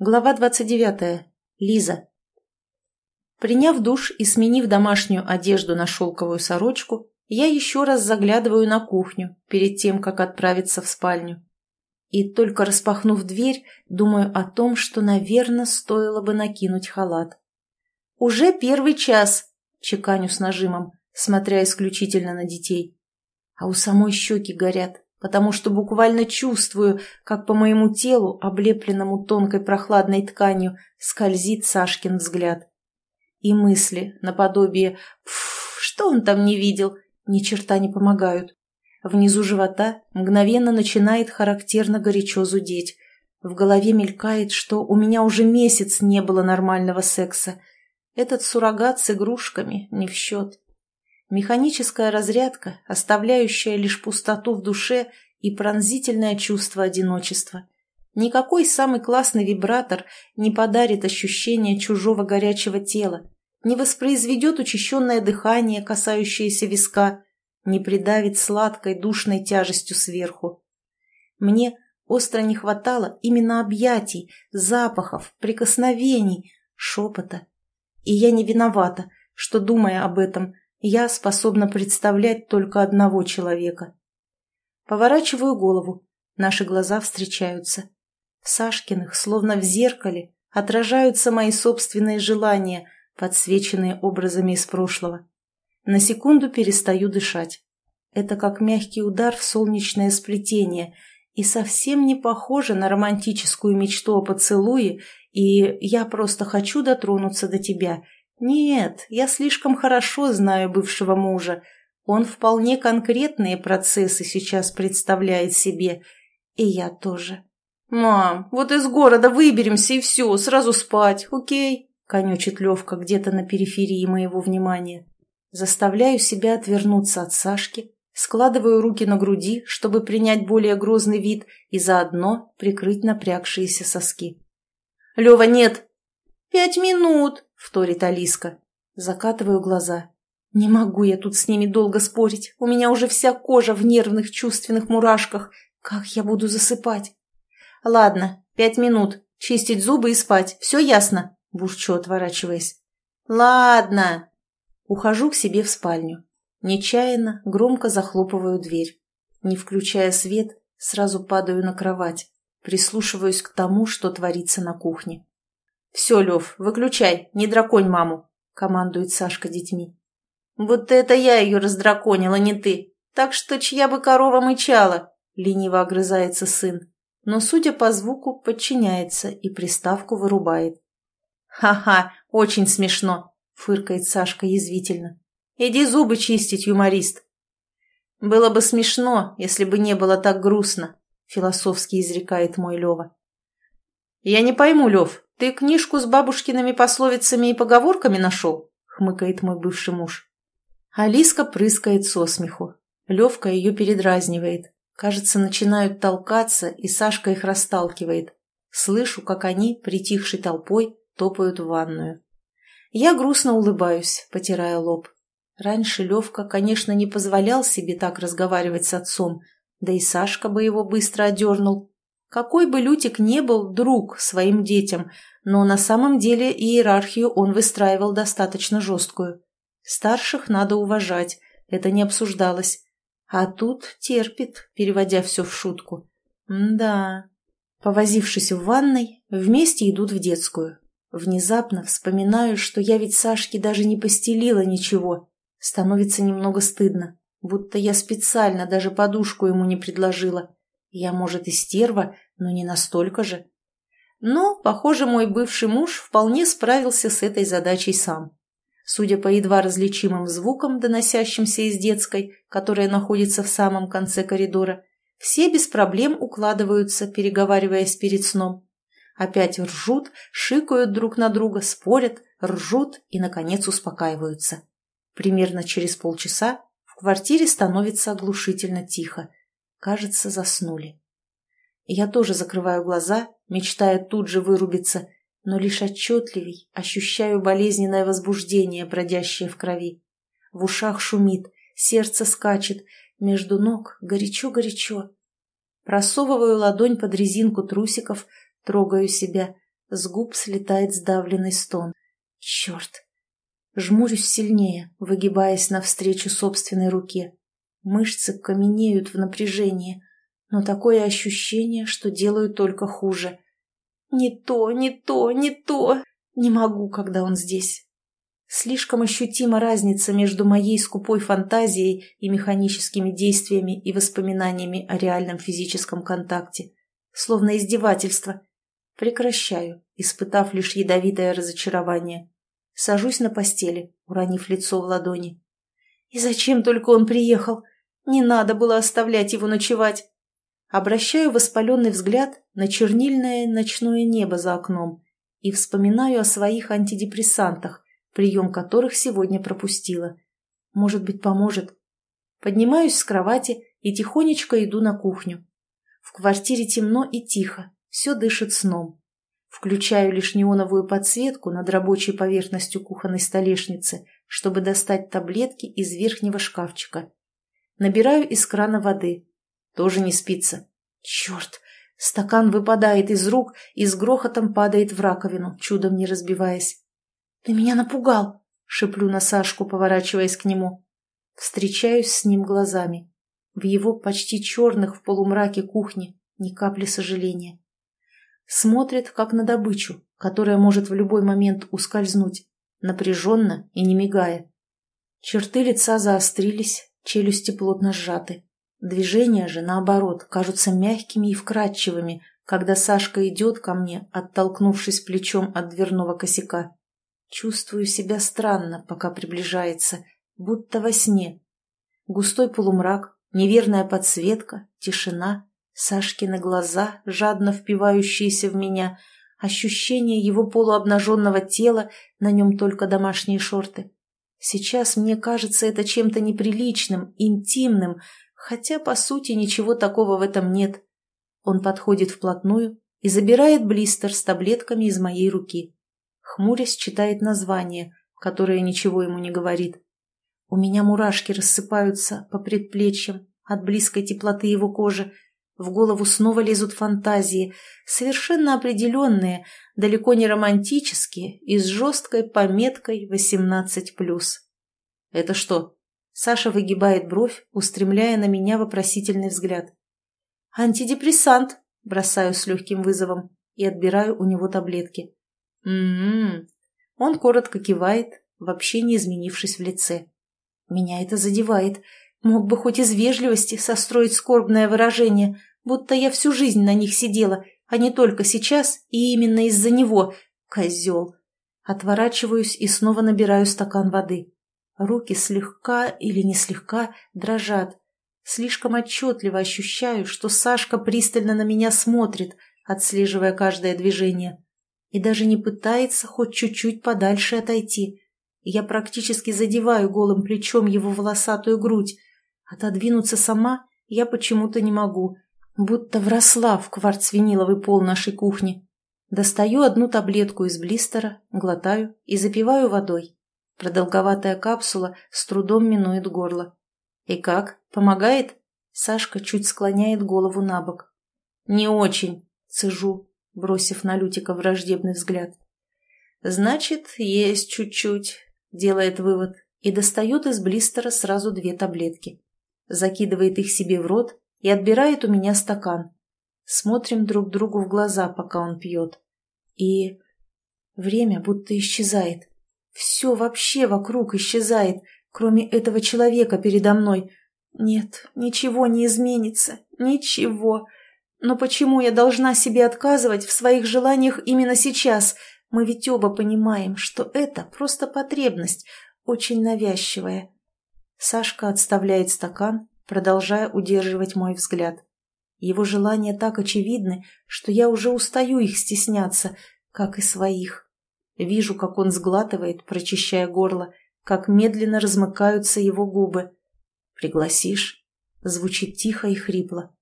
Глава 29. Лиза. Приняв душ и сменив домашнюю одежду на шелковую сорочку, я еще раз заглядываю на кухню перед тем, как отправиться в спальню. И только распахнув дверь, думаю о том, что, наверное, стоило бы накинуть халат. «Уже первый час!» – чеканю с нажимом, смотря исключительно на детей. А у самой щеки горят потому что буквально чувствую, как по моему телу, облепленному тонкой прохладной тканью, скользит Сашкин взгляд. И мысли, наподобие «Пф, что он там не видел?» ни черта не помогают. Внизу живота мгновенно начинает характерно горячо зудеть. В голове мелькает, что у меня уже месяц не было нормального секса. Этот суррогат с игрушками не в счет. Механическая разрядка, оставляющая лишь пустоту в душе и пронзительное чувство одиночества. Никакой самый классный вибратор не подарит ощущение чужого горячего тела, не воспроизведет учащенное дыхание, касающееся виска, не придавит сладкой душной тяжестью сверху. Мне остро не хватало именно объятий, запахов, прикосновений, шепота. И я не виновата, что, думая об этом, я способна представлять только одного человека. Поворачиваю голову, наши глаза встречаются. В Сашкиных, словно в зеркале, отражаются мои собственные желания, подсвеченные образами из прошлого. На секунду перестаю дышать. Это как мягкий удар в солнечное сплетение и совсем не похоже на романтическую мечту о поцелуе и «я просто хочу дотронуться до тебя», нет, я слишком хорошо знаю бывшего мужа. Он вполне конкретные процессы сейчас представляет себе. И я тоже. «Мам, вот из города выберемся и все, сразу спать, окей?» — конючит Левка где-то на периферии моего внимания. Заставляю себя отвернуться от Сашки, складываю руки на груди, чтобы принять более грозный вид и заодно прикрыть напрягшиеся соски. «Лева, нет!» «Пять минут!» Вторит Алиска. Закатываю глаза. Не могу я тут с ними долго спорить. У меня уже вся кожа в нервных чувственных мурашках. Как я буду засыпать? Ладно, пять минут. Чистить зубы и спать. Все ясно? Бурчу, отворачиваясь. Ладно. Ухожу к себе в спальню. Нечаянно, громко захлопываю дверь. Не включая свет, сразу падаю на кровать. Прислушиваюсь к тому, что творится на кухне. «Все, Лев, выключай, не драконь маму», — командует Сашка детьми. «Вот это я ее раздраконила, не ты. Так что чья бы корова мычала?» — лениво огрызается сын. Но, судя по звуку, подчиняется и приставку вырубает. «Ха-ха, очень смешно», — фыркает Сашка язвительно. «Иди зубы чистить, юморист». «Было бы смешно, если бы не было так грустно», — философски изрекает мой Лева. «Я не пойму, Лев, ты книжку с бабушкиными пословицами и поговорками нашел?» — хмыкает мой бывший муж. Алиска прыскает со смеху. Левка ее передразнивает. Кажется, начинают толкаться, и Сашка их расталкивает. Слышу, как они, притихшей толпой, топают в ванную. Я грустно улыбаюсь, потирая лоб. Раньше Левка, конечно, не позволял себе так разговаривать с отцом, да и Сашка бы его быстро одернул, какой бы Лютик не был друг своим детям, но на самом деле иерархию он выстраивал достаточно жесткую. Старших надо уважать, это не обсуждалось. А тут терпит, переводя все в шутку. Да. Повозившись в ванной, вместе идут в детскую. Внезапно вспоминаю, что я ведь Сашке даже не постелила ничего. Становится немного стыдно, будто я специально даже подушку ему не предложила. Я, может, и стерва, но не настолько же. Но, похоже, мой бывший муж вполне справился с этой задачей сам. Судя по едва различимым звукам, доносящимся из детской, которая находится в самом конце коридора, все без проблем укладываются, переговариваясь перед сном. Опять ржут, шикают друг на друга, спорят, ржут и, наконец, успокаиваются. Примерно через полчаса в квартире становится оглушительно тихо. Кажется, заснули. Я тоже закрываю глаза, мечтая тут же вырубиться, но лишь отчетливей ощущаю болезненное возбуждение, бродящее в крови. В ушах шумит, сердце скачет, между ног горячо-горячо. Просовываю ладонь под резинку трусиков, трогаю себя, С губ слетает сдавленный стон. Черт! Жмурюсь сильнее, выгибаясь навстречу собственной руке. Мышцы каменеют в напряжении, но такое ощущение, что делаю только хуже. Не то, не то, не то. Не могу, когда он здесь. Слишком ощутима разница между моей скупой фантазией и механическими действиями и воспоминаниями о реальном физическом контакте. Словно издевательство. Прекращаю, испытав лишь ядовитое разочарование. Сажусь на постели, уронив лицо в ладони. И зачем только он приехал? Не надо было оставлять его ночевать. Обращаю воспаленный взгляд на чернильное ночное небо за окном и вспоминаю о своих антидепрессантах, прием которых сегодня пропустила. Может быть, поможет. Поднимаюсь с кровати и тихонечко иду на кухню. В квартире темно и тихо, все дышит сном. Включаю лишь неоновую подсветку над рабочей поверхностью кухонной столешницы, чтобы достать таблетки из верхнего шкафчика. Набираю из крана воды. Тоже не спится. Черт! Стакан выпадает из рук и с грохотом падает в раковину, чудом не разбиваясь. «Ты меня напугал!» — шеплю на Сашку, поворачиваясь к нему. Встречаюсь с ним глазами. В его почти черных в полумраке кухни ни капли сожаления. Смотрит, как на добычу, которая может в любой момент ускользнуть, напряженно и не мигая. Черты лица заострились, челюсти плотно сжаты. Движения же, наоборот, кажутся мягкими и вкрадчивыми, когда Сашка идет ко мне, оттолкнувшись плечом от дверного косяка. Чувствую себя странно, пока приближается, будто во сне. Густой полумрак, неверная подсветка, тишина, Сашкины глаза, жадно впивающиеся в меня, ощущение его полуобнаженного тела, на нем только домашние шорты. Сейчас мне кажется это чем-то неприличным, интимным, хотя, по сути, ничего такого в этом нет. Он подходит вплотную и забирает блистер с таблетками из моей руки. Хмурясь читает название, которое ничего ему не говорит. У меня мурашки рассыпаются по предплечьям от близкой теплоты его кожи. В голову снова лезут фантазии, совершенно определенные, далеко не романтические и с жесткой пометкой 18+. «Это что?» Саша выгибает бровь, устремляя на меня вопросительный взгляд. «Антидепрессант», – бросаю с легким вызовом и отбираю у него таблетки. «М-м-м». Он коротко кивает, вообще не изменившись в лице. Меня это задевает. Мог бы хоть из вежливости состроить скорбное выражение, будто я всю жизнь на них сидела, а не только сейчас и именно из-за него. Козел. Отворачиваюсь и снова набираю стакан воды. Руки слегка или не слегка дрожат. Слишком отчетливо ощущаю, что Сашка пристально на меня смотрит, отслеживая каждое движение. И даже не пытается хоть чуть-чуть подальше отойти. Я практически задеваю голым плечом его волосатую грудь. Отодвинуться сама я почему-то не могу, будто вросла в кварцвиниловый пол нашей кухни. Достаю одну таблетку из блистера, глотаю и запиваю водой. Продолговатая капсула с трудом минует горло. «И как? Помогает?» Сашка чуть склоняет голову на бок. «Не очень», — цежу, бросив на Лютика враждебный взгляд. «Значит, есть чуть-чуть», — делает вывод и достает из блистера сразу две таблетки. Закидывает их себе в рот и отбирает у меня стакан. Смотрим друг другу в глаза, пока он пьет. И время будто исчезает. Все вообще вокруг исчезает, кроме этого человека передо мной. Нет, ничего не изменится, ничего. Но почему я должна себе отказывать в своих желаниях именно сейчас? Мы ведь оба понимаем, что это просто потребность, очень навязчивая. Сашка отставляет стакан, продолжая удерживать мой взгляд. Его желания так очевидны, что я уже устаю их стесняться, как и своих. Вижу, как он сглатывает, прочищая горло, как медленно размыкаются его губы. «Пригласишь?» Звучит тихо и хрипло.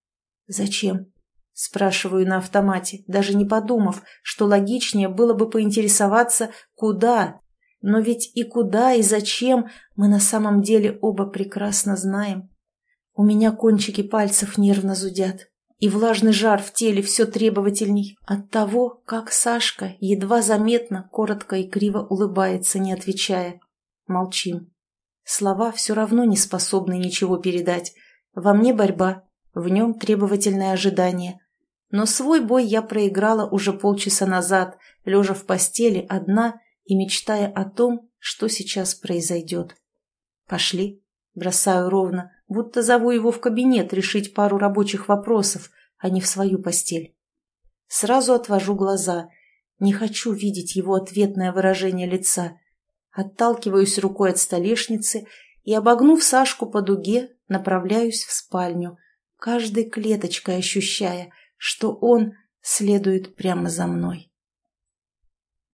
«Зачем?» Спрашиваю на автомате, даже не подумав, что логичнее было бы поинтересоваться, куда. Но ведь и куда, и зачем мы на самом деле оба прекрасно знаем. У меня кончики пальцев нервно зудят. и влажный жар в теле все требовательней от того, как Сашка едва заметно, коротко и криво улыбается, не отвечая. Молчим. Слова все равно не способны ничего передать. Во мне борьба, в нем требовательное ожидание. Но свой бой я проиграла уже полчаса назад, лежа в постели одна и мечтая о том, что сейчас произойдет. Пошли. Бросаю ровно, будто зову его в кабинет решить пару рабочих вопросов, а не в свою постель. Сразу отвожу глаза. Не хочу видеть его ответное выражение лица. Отталкиваюсь рукой от столешницы и, обогнув Сашку по дуге, направляюсь в спальню, каждой клеточкой ощущая, что он следует прямо за мной.